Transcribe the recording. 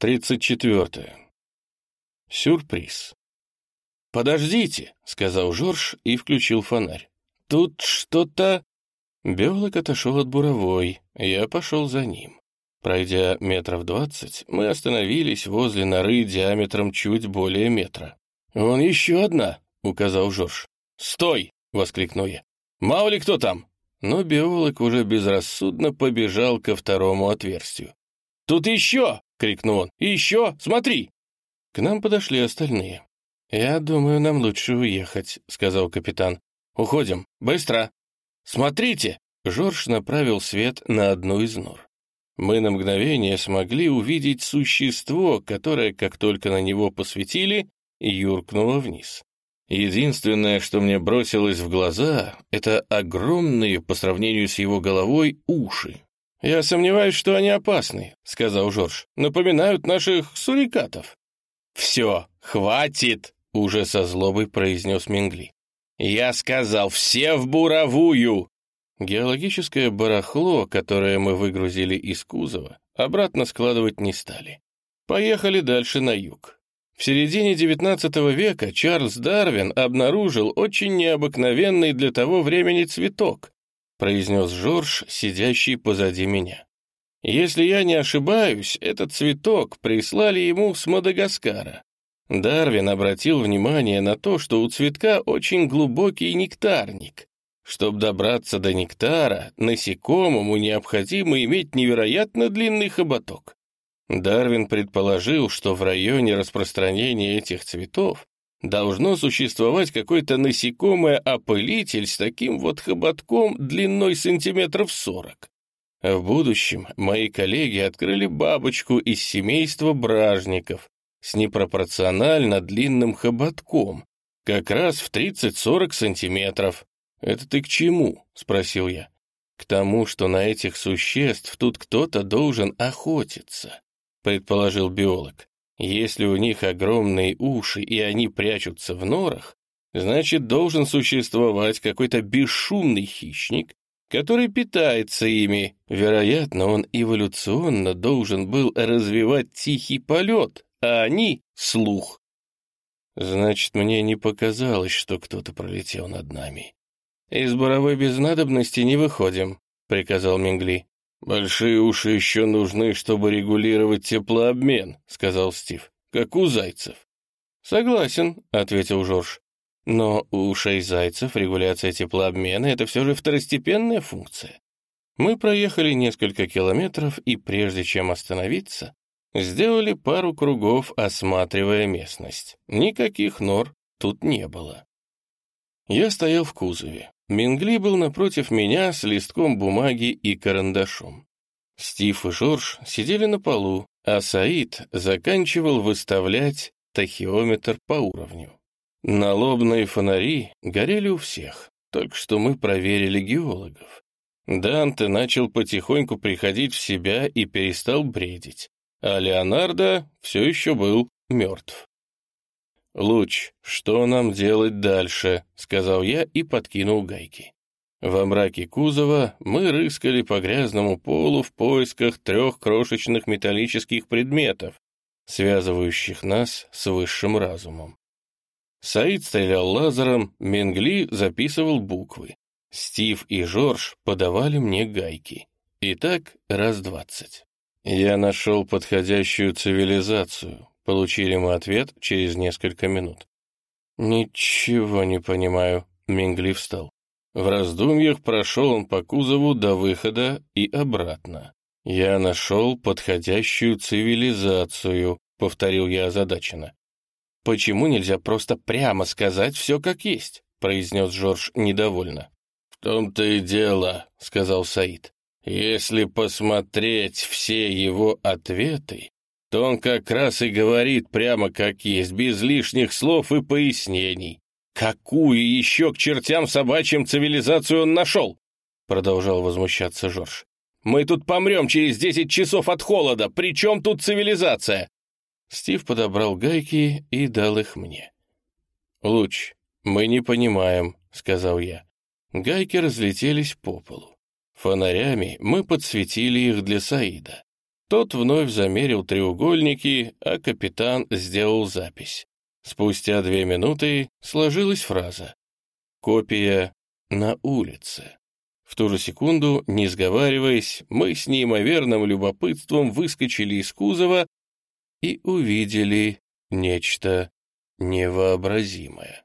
34. Сюрприз. «Подождите», — сказал Жорж и включил фонарь. «Тут что-то...» Биолог отошел от буровой, я пошел за ним. Пройдя метров двадцать, мы остановились возле норы диаметром чуть более метра. «Вон еще одна», — указал Жорж. «Стой!» — воскликнул я. «Мало ли кто там!» Но биолог уже безрассудно побежал ко второму отверстию. «Тут еще!» — крикнул он. еще! Смотри!» К нам подошли остальные. «Я думаю, нам лучше уехать», — сказал капитан. «Уходим. Быстро!» «Смотрите!» — Жорж направил свет на одну из нор. Мы на мгновение смогли увидеть существо, которое, как только на него посветили, юркнуло вниз. Единственное, что мне бросилось в глаза, это огромные, по сравнению с его головой, уши. «Я сомневаюсь, что они опасны», — сказал Жорж. «Напоминают наших сурикатов». «Все, хватит!» — уже со злобой произнес Мингли. «Я сказал, все в буровую!» Геологическое барахло, которое мы выгрузили из кузова, обратно складывать не стали. Поехали дальше на юг. В середине XIX века Чарльз Дарвин обнаружил очень необыкновенный для того времени цветок, произнес Жорж, сидящий позади меня. Если я не ошибаюсь, этот цветок прислали ему с Мадагаскара. Дарвин обратил внимание на то, что у цветка очень глубокий нектарник. Чтобы добраться до нектара, насекомому необходимо иметь невероятно длинный хоботок. Дарвин предположил, что в районе распространения этих цветов должно существовать какой-то насекомое-опылитель с таким вот хоботком длиной сантиметров сорок. В будущем мои коллеги открыли бабочку из семейства бражников с непропорционально длинным хоботком, как раз в 30-40 сантиметров. «Это ты к чему?» — спросил я. «К тому, что на этих существ тут кто-то должен охотиться», — предположил биолог. Если у них огромные уши и они прячутся в норах, значит, должен существовать какой-то бесшумный хищник, который питается ими. Вероятно, он эволюционно должен был развивать тихий полет, а они — слух. Значит, мне не показалось, что кто-то пролетел над нами. «Из буровой безнадобности не выходим», — приказал Мингли. «Большие уши еще нужны, чтобы регулировать теплообмен», — сказал Стив, — «как у зайцев». «Согласен», — ответил Жорж. «Но у ушей зайцев регуляция теплообмена — это все же второстепенная функция. Мы проехали несколько километров и, прежде чем остановиться, сделали пару кругов, осматривая местность. Никаких нор тут не было. Я стоял в кузове. Мингли был напротив меня с листком бумаги и карандашом. Стив и Жорж сидели на полу, а Саид заканчивал выставлять тахиометр по уровню. Налобные фонари горели у всех, только что мы проверили геологов. Данте начал потихоньку приходить в себя и перестал бредить, а Леонардо все еще был мертв. «Луч, что нам делать дальше?» — сказал я и подкинул гайки. Во мраке кузова мы рыскали по грязному полу в поисках трех крошечных металлических предметов, связывающих нас с высшим разумом. Саид стрелял лазером, Менгли записывал буквы. Стив и Жорж подавали мне гайки. И так раз двадцать. Я нашел подходящую цивилизацию, Получили мы ответ через несколько минут. «Ничего не понимаю», — Мингли встал. В раздумьях прошел он по кузову до выхода и обратно. «Я нашел подходящую цивилизацию», — повторил я озадаченно. «Почему нельзя просто прямо сказать все как есть?» — произнес Жорж недовольно. «В том-то и дело», — сказал Саид. «Если посмотреть все его ответы, то он как раз и говорит прямо как есть, без лишних слов и пояснений. «Какую еще к чертям собачьим цивилизацию он нашел?» Продолжал возмущаться Жорж. «Мы тут помрем через десять часов от холода. При чем тут цивилизация?» Стив подобрал гайки и дал их мне. «Луч, мы не понимаем», — сказал я. Гайки разлетелись по полу. Фонарями мы подсветили их для Саида. Тот вновь замерил треугольники, а капитан сделал запись. Спустя две минуты сложилась фраза «Копия на улице». В ту же секунду, не сговариваясь, мы с неимоверным любопытством выскочили из кузова и увидели нечто невообразимое.